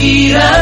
ir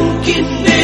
mungkin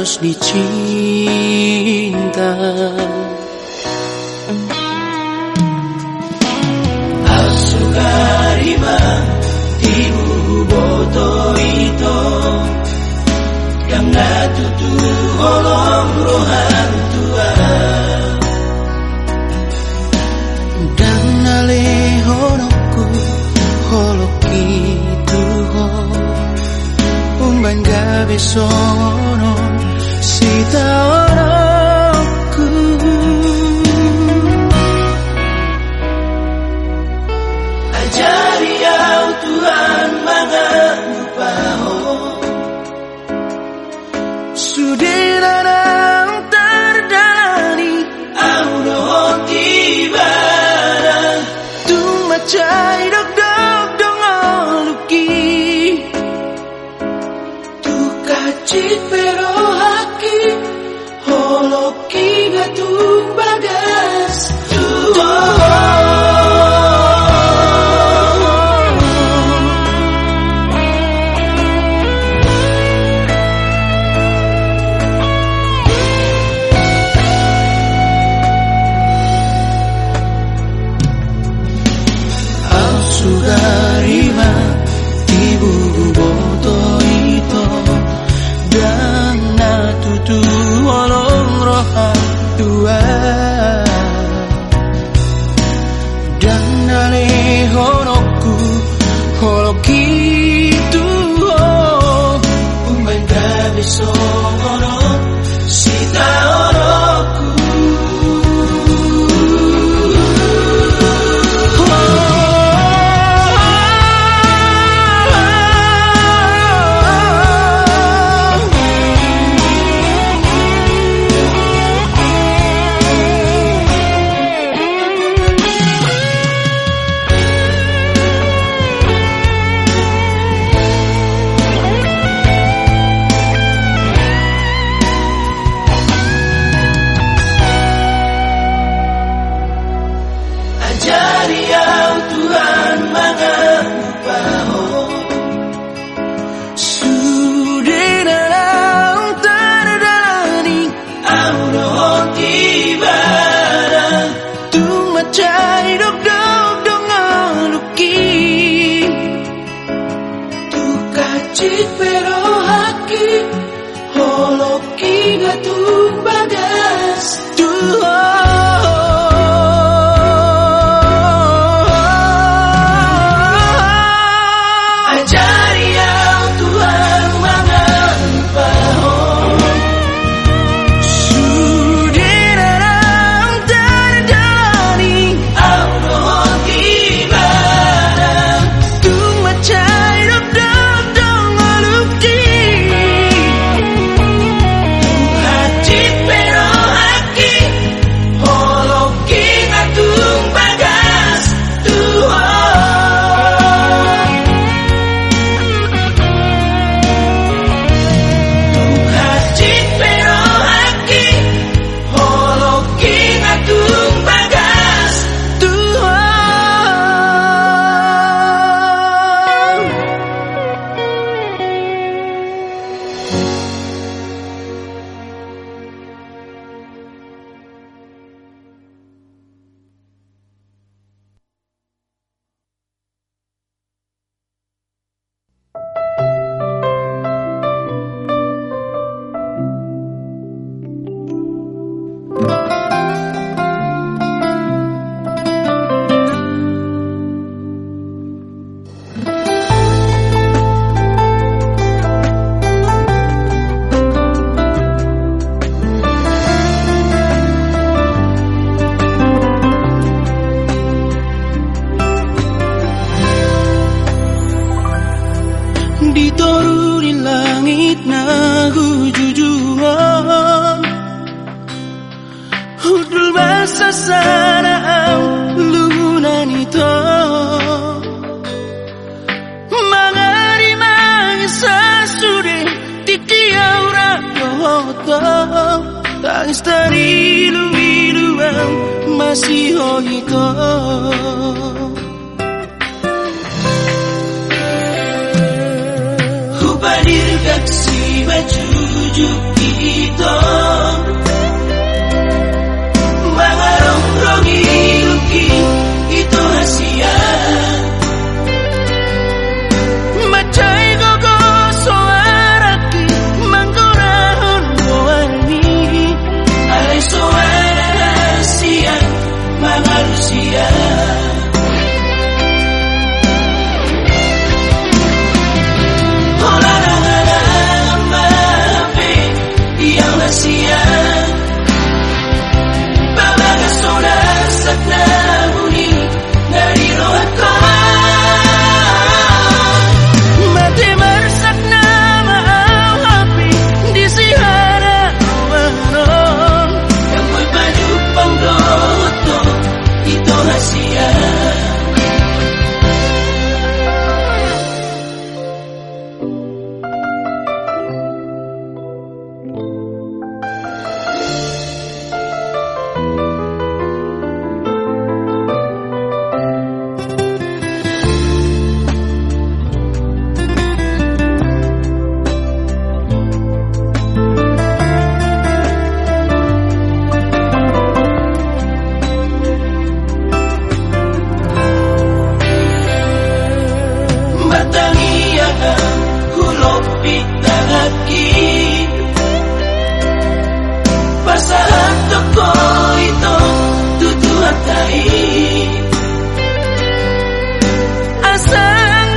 harus dicintai ibarat my child. sana ang luna nito Mga rimang sasuri Tikiyaw na kahoto Tangis tarilu-ilu ang masiho ito Hubanir kaksi bajujuk ito tangaki toko ito tutuan tayo Asang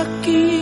aqui.